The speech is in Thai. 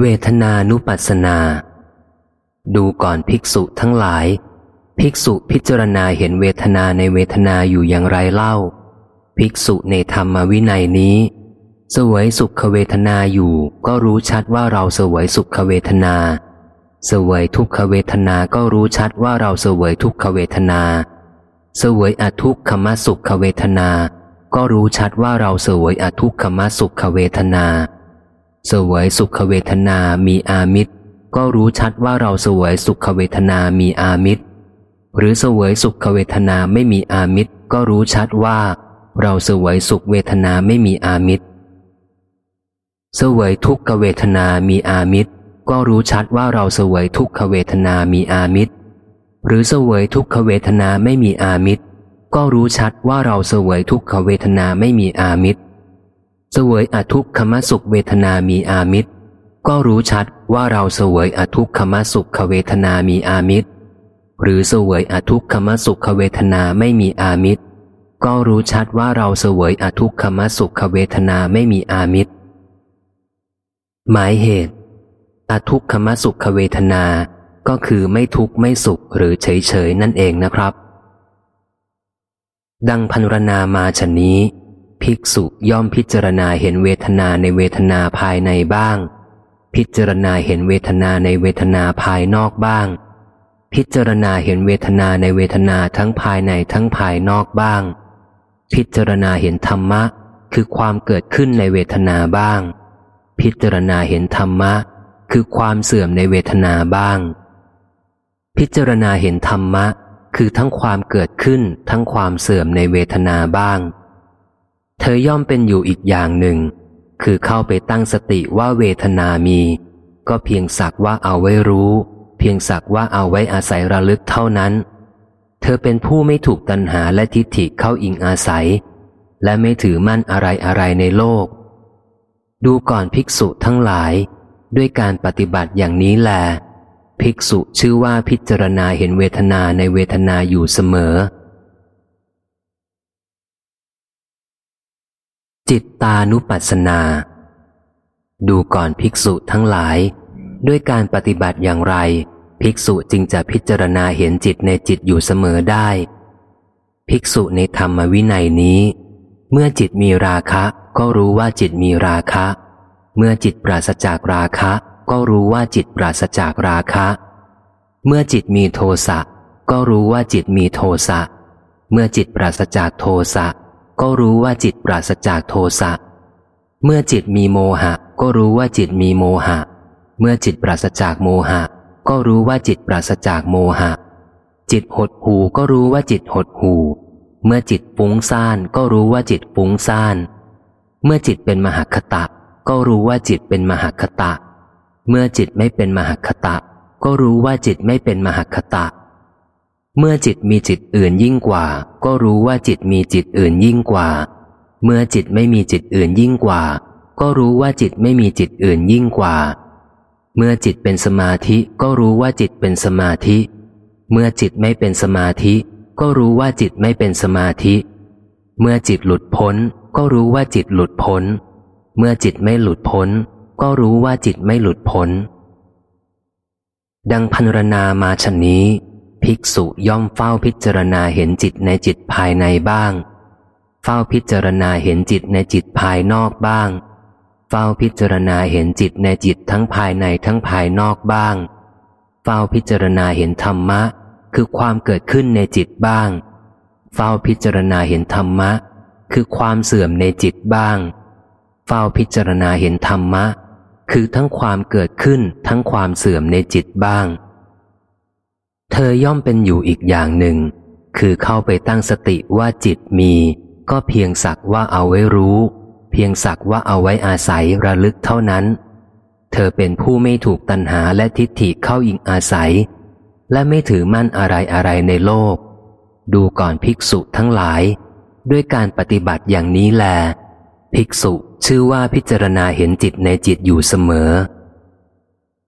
เวทนานุปัสสนา ดูก่อนภิกษุทั้งหลาย ภิกษุพิจารณาเห็นเวทนาในเวทนาอยู่อย่างไรเล่า ภิกษุในธรรมวินัยนี้ สวยสุขเวทนาอยู่ก็รู้ชัดว่าเราสวยสุขเวทนา สวยทุกขเวทนาก็รู้ชัดว่าเราสวยทุกขเวทนา สวยอทุกขมสุขเวทนา ก็รู้ชัดว่าเราสวยอทุกขมสุขเวทนา สวยสุขเวทนามีอามิตร ก็รู้ชัดว่าเราสวยสุขเวทนามีอามิตร หรือสวยสุขเวทนาไม่มีอามิตร ก็รู้ชัดว่า เราสวยสุขเวทนาไม่มีอามิตร สวยทุกขเวทนามีอามิตร ก็รู้ชัดว่าเราสวยทุกขเวทนามีอามิตร หรือสวยทุกขเวทนาไม่มีอามิตร ก็รู้ชัดว่าเราสวยทุกขเวทนาไม่มีอามิตร สวยอทุกขมสุขเวทนามีอามิตร ก็รู้ชัดว่าเราเสวยอทุกขมสุขเวทนามีอามิตร หรือเสวยอทุกขมสุขเวทนาไม่มีอามิตร ก็รู้ชัดว่าเราเสวยอทุกขมสุขเวทนาไม่มีอามิตร หมายเหตุอทุกขมสุขเวทนาก็คือไม่ทุกข์ไม่สุขหรือเฉยเฉยนั่นเองนะครับ ดังพันรนามาชนนี้ ภิกษุย่อมพิจารณาเห็นเวทนาในเวทนาภายในบ้าง พิจารณาเห็นเวทนาในเวทนาภายนอกบ้าง พิจารณาเห็นเวทนาในเวทนาทั้งภายในทั้งภายนอกบ้าง พิจารณาเห็นธรรมะ คือความเกิดขึ้นในเวทนาบ้าง พิจารณาเห็นธรรมะ คือความเสื่อมในเวทนาบ้าง พิจารณาเห็นธรรมะ คือทั้งความเกิดขึ้นทั้งความเสื่อมในเวทนาบ้าง เธอย่อมเป็นอยู่อีกอย่างหนึ่ง คือเข้าไปตั้งสติว่าเวทนามี ก็เพียงสักว่าเอาไว้รู้ เพียงสักว่าเอาไว้อาศัยระลึกเท่านั้น เธอเป็นผู้ไม่ถูกตัณหาและทิฏฐิเข้าอิงอาศัย และไม่ถือมั่นอะไรอะไรในโลก ดูก่อนภิกษุทั้งหลาย ด้วยการปฏิบัติอย่างนี้แลภิกษุชื่อว่าพิจารณาเห็นเวทนาในเวทนาอยู่เสมอ จิตตานุปัสสนา ดูก่อนภิกษุทั้งหลาย ด้วยการปฏิบัติอย่างไร ภิกษุจึงจะพิจารณาเห็นจิตในจิตอยู่เสมอได้ ภิกษุในธรรมวินัยนี้ เมื่อจิตมีราคะก็รู้ว่าจิตมีราคะ เมื่อจิตปราศจากราคะ ก็รู้ว่าจิตปราศจากราคะ เมื่อจิตมีโทสะก็รู้ว่าจิตมีโทสะ เมื่อจิตปราศจากโทสะ ก็รู้ว่าจิตปราศจากโทสะ เมื่อจิตมีโมหะ ก็รู้ว่าจิตมีโมหะ เมื่อจิตปราศจากโมหะ ก็รู้ว่าจิตปราศจากโมหะ จิตหดหูก็รู้ว่าจิตหดหูเมื่อจิตฟุ้งซ่านก็รู้ว่าจิตฟุ้งซ่าน เมื่อจิตเป็นมหคตะ ก็รู้ว่าจิตเป็นมหคตะ เมื่อจิตไม่เป็นมหคตะ ก็รู้ว่าจิตไม่เป็นมหคตะ เมื่อจิตมีจิตอื่นยิ่งกว่า ก็รู้ว่าจิตมีจิตอื่นยิ่งกว่า เมื่อจิตไม่มีจิตอื่นยิ่งกว่า ก็รู้ว่าจิตไม่มีจิตอื่นยิ่งกว่า เมื่อจิตเป็นสมาธิก็รู้ว่าจิตเป็นสมาธิ เมื่อจิตไม่เป็นสมาธิ ก็รู้ว่าจิตไม่เป็นสมาธิ เมื่อจิตหลุดพ้น ก็รู้ว่าจิตหลุดพ้น เมื่อจิตไม่หลุดพ้น ก็รู้ว่าจิตไม่หลุดพ้น ดังพันรนามาชนนี้ ภิกษุย่อมเฝ้าพิจารณาเห็นจิตในจิตภายในบ้าง เฝ้าพิจารณาเห็นจิตในจิตภายนอกบ้าง เฝ้าพิจารณาเห็นจิตในจิตทั้งภายในทั้งภายนอกบ้าง เฝ้าพิจารณาเห็นธรรมะ คือความเกิดขึ้นในจิตบ้าง เฝ้าพิจารณาเห็นธรรมะ คือความเสื่อมในจิตบ้าง เฝ้าพิจารณาเห็นธรรมะ คือทั้งความเกิดขึ้นทั้งความเสื่อมในจิตบ้าง เธอย่อมเป็นอยู่อีกอย่างหนึ่ง คือเข้าไปตั้งสติว่าจิตมี ก็เพียงสักว่าเอาไว้รู้ เพียงสักว่าเอาไว้อาศัยระลึกเท่านั้น เธอเป็นผู้ไม่ถูกตัณหาและทิฏฐิเข้าอิงอาศัย และไม่ถือมั่นอะไรอะไรในโลก ดูก่อนภิกษุทั้งหลาย ด้วยการปฏิบัติอย่างนี้แล ภิกษุชื่อว่าพิจารณาเห็นจิตในจิตอยู่เสมอ